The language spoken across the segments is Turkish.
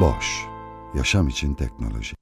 Boş, yaşam için teknoloji.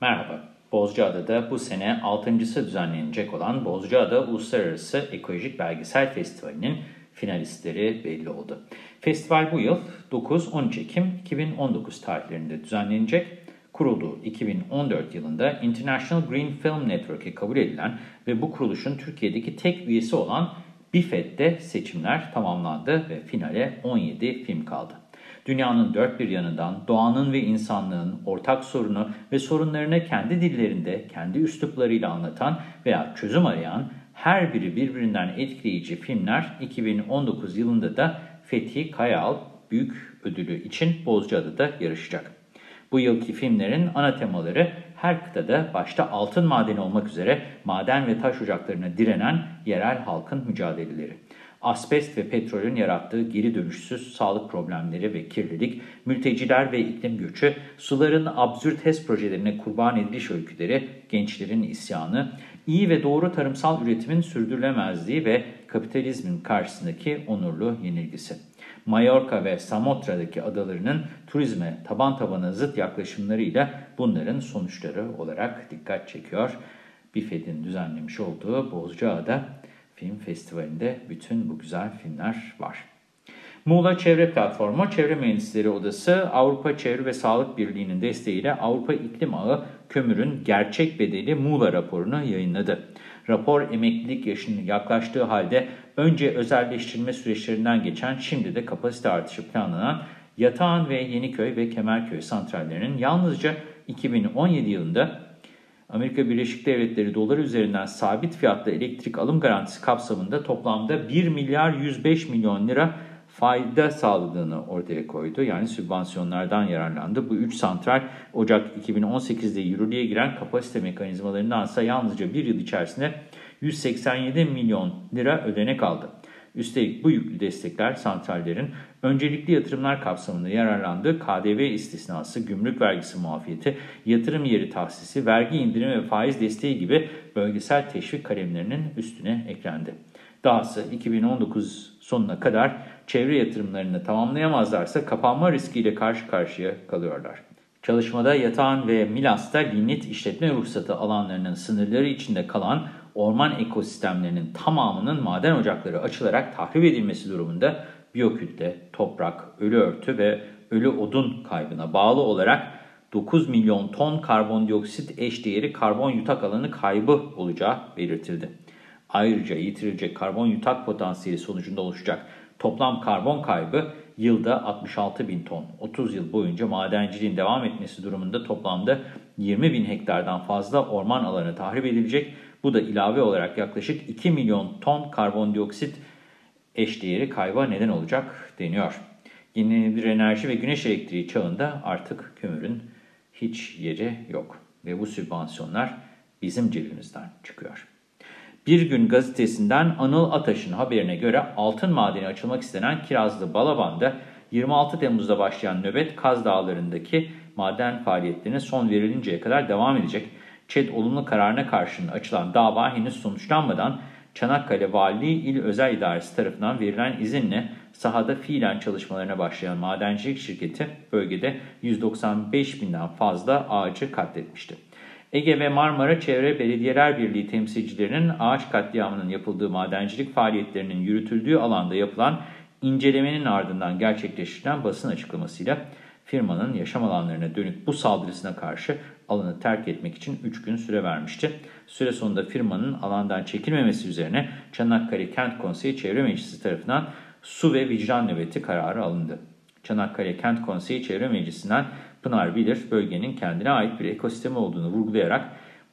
Merhaba, Bozcaada'da bu sene 6.sı düzenlenecek olan Bozcaada Uluslararası Ekolojik Belgesel Festivali'nin finalistleri belli oldu. Festival bu yıl 9-13 Ekim 2019 tarihlerinde düzenlenecek. Kurulduğu 2014 yılında International Green Film Network'e kabul edilen ve bu kuruluşun Türkiye'deki tek üyesi olan BİFED'de seçimler tamamlandı ve finale 17 film kaldı. Dünyanın dört bir yanından doğanın ve insanlığın ortak sorunu ve sorunlarını kendi dillerinde, kendi üsluplarıyla anlatan veya çözüm arayan her biri birbirinden etkileyici filmler 2019 yılında da Fethi Kayal Büyük Ödülü için Bozcaada'da yarışacak. Bu yılki filmlerin ana temaları her kıtada başta altın madeni olmak üzere maden ve taş ocaklarına direnen yerel halkın mücadeleleri. Asbest ve petrolün yarattığı geri dönüşsüz sağlık problemleri ve kirlilik, mülteciler ve iklim göçü, suların absürt HES projelerine kurban ediliş öyküleri, gençlerin isyanı, iyi ve doğru tarımsal üretimin sürdürülemezliği ve kapitalizmin karşısındaki onurlu yenilgisi. Mallorca ve Samotra'daki adalarının turizme taban tabana zıt yaklaşımlarıyla bunların sonuçları olarak dikkat çekiyor. BİFED'in düzenlemiş olduğu Bozcaada Film Festivali'nde bütün bu güzel filmler var. Muğla Çevre Platformu, Çevre Mühendisleri Odası, Avrupa Çevre ve Sağlık Birliği'nin desteğiyle Avrupa İklim Ağı Kömür'ün Gerçek Bedeli Muğla raporunu yayınladı. Rapor emeklilik yaşının yaklaştığı halde önce özelleştirme süreçlerinden geçen şimdi de kapasite artışı planlanan Yatağan ve Yeniköy ve Kemerköy santrallerinin yalnızca 2017 yılında Amerika Birleşik Devletleri dolar üzerinden sabit fiyatlı elektrik alım garantisi kapsamında toplamda 1 milyar 105 milyon lira fayda sağladığını ortaya koydu. Yani sübvansiyonlardan yararlandı. Bu 3 santral Ocak 2018'de yürürlüğe giren kapasite mekanizmalarından ise yalnızca bir yıl içerisinde 187 milyon lira ödenek aldı. Üstelik bu yüklü destekler santrallerin öncelikli yatırımlar kapsamında yararlandığı KDV istisnası, gümrük vergisi muafiyeti, yatırım yeri tahsisi, vergi indirimi ve faiz desteği gibi bölgesel teşvik kalemlerinin üstüne eklendi. Dahası 2019 sonuna kadar çevre yatırımlarını tamamlayamazlarsa kapanma riskiyle karşı karşıya kalıyorlar. Çalışmada Yatağan ve Milas'ta lignit işletme ruhsatı alanlarının sınırları içinde kalan orman ekosistemlerinin tamamının maden ocakları açılarak tahrip edilmesi durumunda biyokütle, toprak, ölü örtü ve ölü odun kaybına bağlı olarak 9 milyon ton karbondioksit eşdeğeri karbon yutak alanı kaybı olacağı belirtildi. Ayrıca yitirilecek karbon yutak potansiyeli sonucunda oluşacak toplam karbon kaybı yılda 66 bin ton. 30 yıl boyunca madenciliğin devam etmesi durumunda toplamda 20 bin hektardan fazla orman alanı tahrip edilecek. Bu da ilave olarak yaklaşık 2 milyon ton karbondioksit eşdeğeri kayba neden olacak deniyor. Yenilenebilir enerji ve güneş elektriği çağında artık kömürün hiç yeri yok. Ve bu sübvansiyonlar bizim cebimizden çıkıyor. Bir Gün gazetesinden Anıl Ataş'ın haberine göre altın madeni açılmak istenen Kirazlı Balaban'da 26 Temmuz'da başlayan nöbet Kaz Dağları'ndaki maden faaliyetlerine son verilinceye kadar devam edecek. ÇED olumlu kararına karşın açılan dava henüz sonuçlanmadan Çanakkale Valiliği İl Özel İdaresi tarafından verilen izinle sahada fiilen çalışmalarına başlayan madencilik şirketi bölgede 195 binden fazla ağacı katletmişti. Ege ve Marmara Çevre Belediyeler Birliği temsilcilerinin ağaç katliamının yapıldığı madencilik faaliyetlerinin yürütüldüğü alanda yapılan incelemenin ardından gerçekleştirilen basın açıklamasıyla firmanın yaşam alanlarına dönük bu saldırısına karşı alanı terk etmek için 3 gün süre vermişti. Süre sonunda firmanın alandan çekilmemesi üzerine Çanakkale Kent Konseyi Çevre Meclisi tarafından su ve vicdan nöbeti kararı alındı. Çanakkale Kent Konseyi Çevre Meclisi'nden Pınar Bilir, bölgenin kendine ait bir ekosistemi olduğunu vurgulayarak,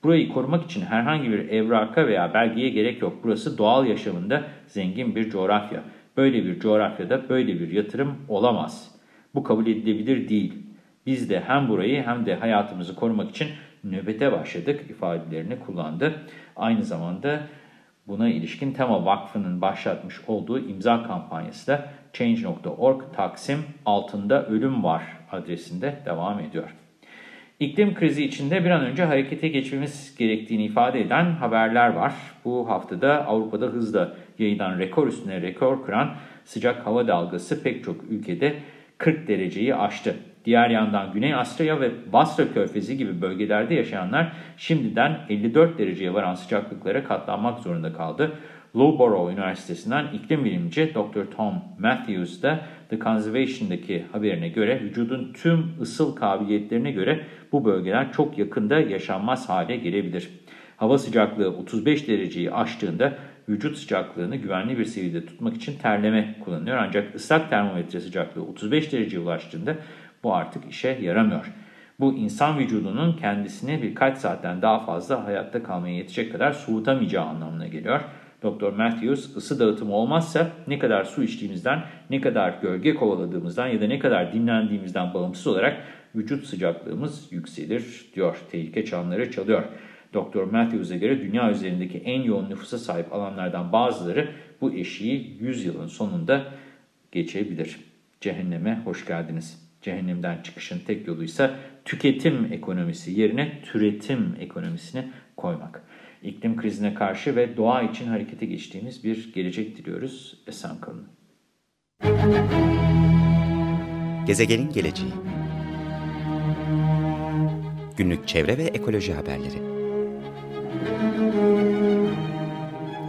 burayı korumak için herhangi bir evraka veya belgeye gerek yok. Burası doğal yaşamında zengin bir coğrafya. Böyle bir coğrafyada böyle bir yatırım olamaz. Bu kabul edilebilir değil. Biz de hem burayı hem de hayatımızı korumak için nöbete başladık ifadelerini kullandı. Aynı zamanda buna ilişkin Tema Vakfı'nın başlatmış olduğu imza kampanyası da Change.org Taksim altında ölüm var adresinde devam ediyor. İklim krizi içinde bir an önce harekete geçmemiz gerektiğini ifade eden haberler var. Bu haftada Avrupa'da hızla yayılan rekor üstüne rekor kıran sıcak hava dalgası pek çok ülkede 40 dereceyi aştı. Diğer yandan Güney Asya ve Basra Körfezi gibi bölgelerde yaşayanlar şimdiden 54 dereceye varan sıcaklıklara katlanmak zorunda kaldı. Loughborough Üniversitesi'nden iklim bilimci Dr. Tom Matthews da The Conservation'daki haberine göre vücudun tüm ısıl kabiliyetlerine göre bu bölgeler çok yakında yaşanmaz hale gelebilir. Hava sıcaklığı 35 dereceyi aştığında vücut sıcaklığını güvenli bir seviyede tutmak için terleme kullanılıyor. Ancak ıslak termometre sıcaklığı 35 dereceye ulaştığında bu artık işe yaramıyor. Bu insan vücudunun kendisini birkaç saatten daha fazla hayatta kalmaya yetecek kadar soğutamayacağı anlamına geliyor. Dr. Matthews ısı dağıtımı olmazsa ne kadar su içtiğimizden, ne kadar gölge kovaladığımızdan ya da ne kadar dinlendiğimizden bağımsız olarak vücut sıcaklığımız yükselir diyor. Tehlike çanları çalıyor. Dr. Matthews'e göre dünya üzerindeki en yoğun nüfusa sahip alanlardan bazıları bu eşiği 100 yılın sonunda geçebilir. Cehenneme hoş geldiniz. Cehennemden çıkışın tek yoluysa tüketim ekonomisi yerine türetim ekonomisini koymak. İklim krizine karşı ve doğa için harekete geçtiğimiz bir gelecek diliyoruz. Esen kalın. Gezegenin geleceği Günlük çevre ve ekoloji haberleri